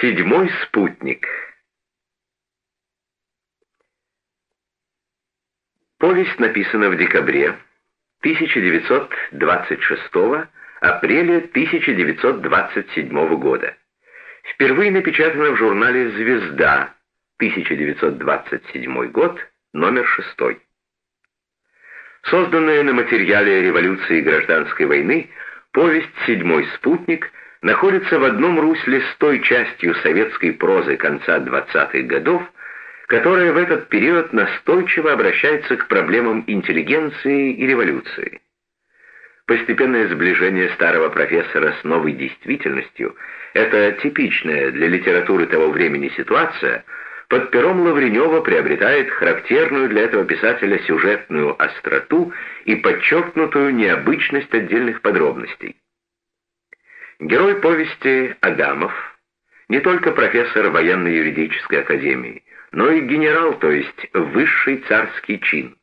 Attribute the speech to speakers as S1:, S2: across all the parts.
S1: Седьмой спутник. Повесть написана в декабре 1926 апреля 1927 года. Впервые напечатана в журнале «Звезда», 1927 год, номер 6. Созданная на материале революции и гражданской войны, повесть «Седьмой спутник» находится в одном русле с той частью советской прозы конца 20-х годов, которая в этот период настойчиво обращается к проблемам интеллигенции и революции. Постепенное сближение старого профессора с новой действительностью – это типичная для литературы того времени ситуация, под пером Лавренева приобретает характерную для этого писателя сюжетную остроту и подчеркнутую необычность отдельных подробностей. Герой повести Адамов не только профессор военно-юридической академии, но и генерал, то есть высший царский чин.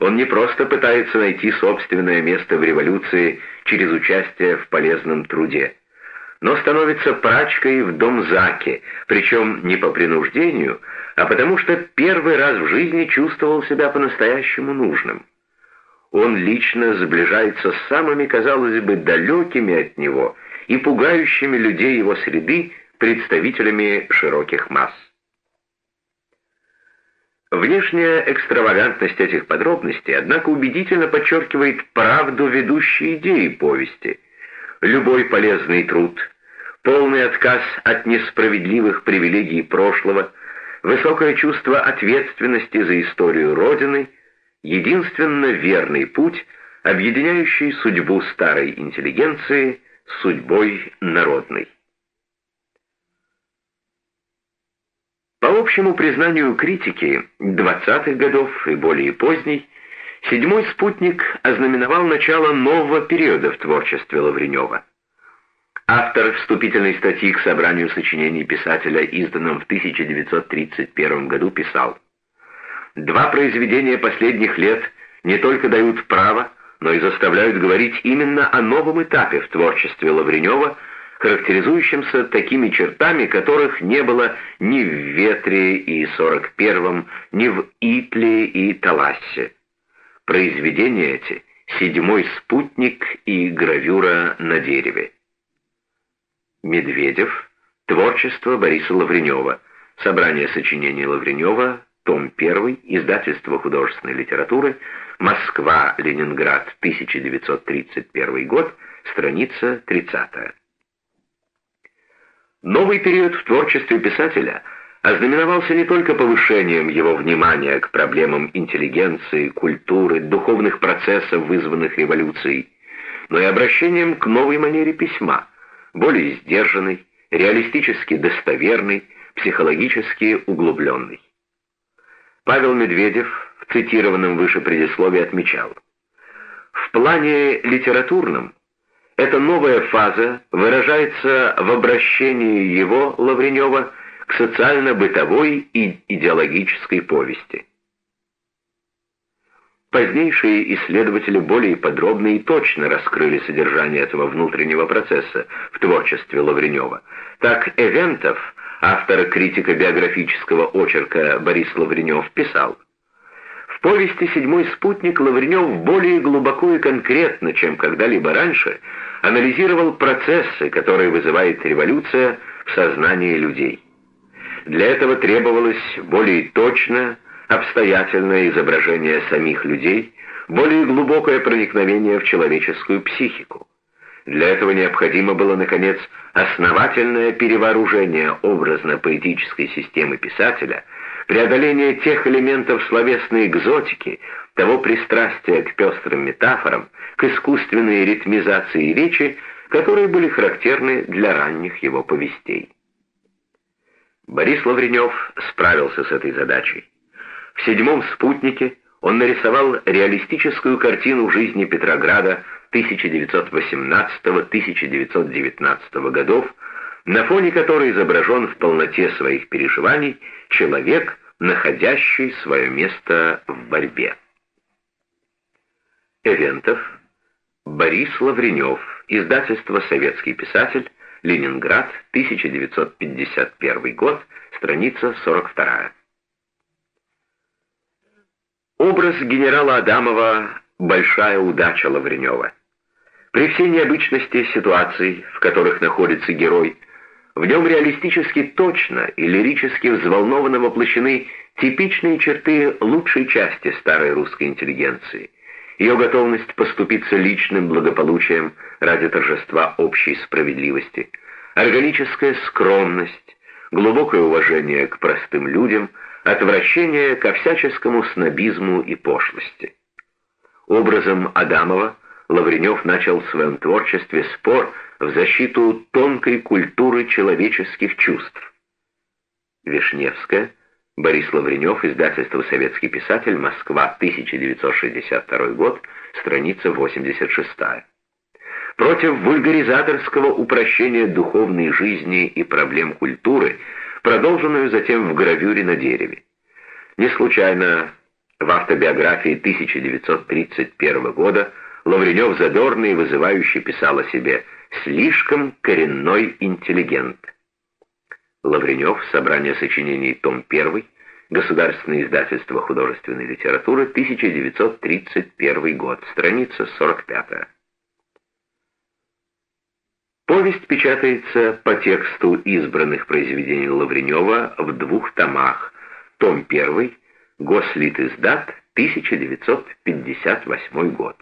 S1: Он не просто пытается найти собственное место в революции через участие в полезном труде, но становится прачкой в Домзаке, причем не по принуждению, а потому что первый раз в жизни чувствовал себя по-настоящему нужным. Он лично сближается с самыми, казалось бы, далекими от него – и пугающими людей его среды представителями широких масс. Внешняя экстравагантность этих подробностей, однако, убедительно подчеркивает правду ведущей идеи повести. Любой полезный труд, полный отказ от несправедливых привилегий прошлого, высокое чувство ответственности за историю Родины — единственно верный путь, объединяющий судьбу старой интеллигенции судьбой народной. По общему признанию критики 20-х годов и более поздней, «Седьмой спутник» ознаменовал начало нового периода в творчестве Лавренева. Автор вступительной статьи к собранию сочинений писателя, изданном в 1931 году, писал «Два произведения последних лет не только дают право, но и заставляют говорить именно о новом этапе в творчестве Лавренева, характеризующемся такими чертами, которых не было ни в «Ветре» и «41-м», ни в «Итле» и «Талассе». Произведения эти — «Седьмой спутник» и «Гравюра на дереве». Медведев. Творчество Бориса Лавренева. Собрание сочинений Лавренева. Том 1. Издательство художественной литературы. Москва, Ленинград, 1931 год, страница 30. Новый период в творчестве писателя ознаменовался не только повышением его внимания к проблемам интеллигенции, культуры, духовных процессов, вызванных революцией, но и обращением к новой манере письма, более сдержанной, реалистически достоверной, психологически углубленной. Павел Медведев в цитированном выше предисловии отмечал. В плане литературном эта новая фаза выражается в обращении его, Лавренева, к социально-бытовой и идеологической повести. Позднейшие исследователи более подробно и точно раскрыли содержание этого внутреннего процесса в творчестве Лавренева. Так Эвентов, автор критико-биографического очерка Борис Лавренев, писал в повести «Седьмой спутник» Лавренев более глубоко и конкретно, чем когда-либо раньше, анализировал процессы, которые вызывает революция в сознании людей. Для этого требовалось более точное, обстоятельное изображение самих людей, более глубокое проникновение в человеческую психику. Для этого необходимо было, наконец, основательное перевооружение образно-поэтической системы писателя – преодоление тех элементов словесной экзотики, того пристрастия к пестрым метафорам, к искусственной ритмизации речи, которые были характерны для ранних его повестей. Борис Лавренев справился с этой задачей. В «Седьмом спутнике» он нарисовал реалистическую картину жизни Петрограда 1918-1919 годов, на фоне которой изображен в полноте своих переживаний человек, находящий свое место в борьбе. Эвентов, Борис Лавренев, издательство «Советский писатель», Ленинград, 1951 год, страница 42. Образ генерала Адамова – большая удача Лавренева. При всей необычности ситуаций, в которых находится герой, в нем реалистически точно и лирически взволнованно воплощены типичные черты лучшей части старой русской интеллигенции. Ее готовность поступиться личным благополучием ради торжества общей справедливости, органическая скромность, глубокое уважение к простым людям, отвращение ко всяческому снобизму и пошлости. Образом Адамова Лавренев начал в своем творчестве спор в защиту тонкой культуры человеческих чувств. Вишневская, Борис Лавренев, издательство «Советский писатель», Москва, 1962 год, страница 86. Против вульгаризаторского упрощения духовной жизни и проблем культуры, продолженную затем в гравюре на дереве. Не случайно в автобиографии 1931 года Лавренев задорно и вызывающе писал о себе «слишком коренной интеллигент». Лавренев, собрание сочинений, том 1, Государственное издательство художественной литературы, 1931 год, страница 45. Повесть печатается по тексту избранных произведений Лавренева в двух томах. Том 1, Гослит издат, 1958 год.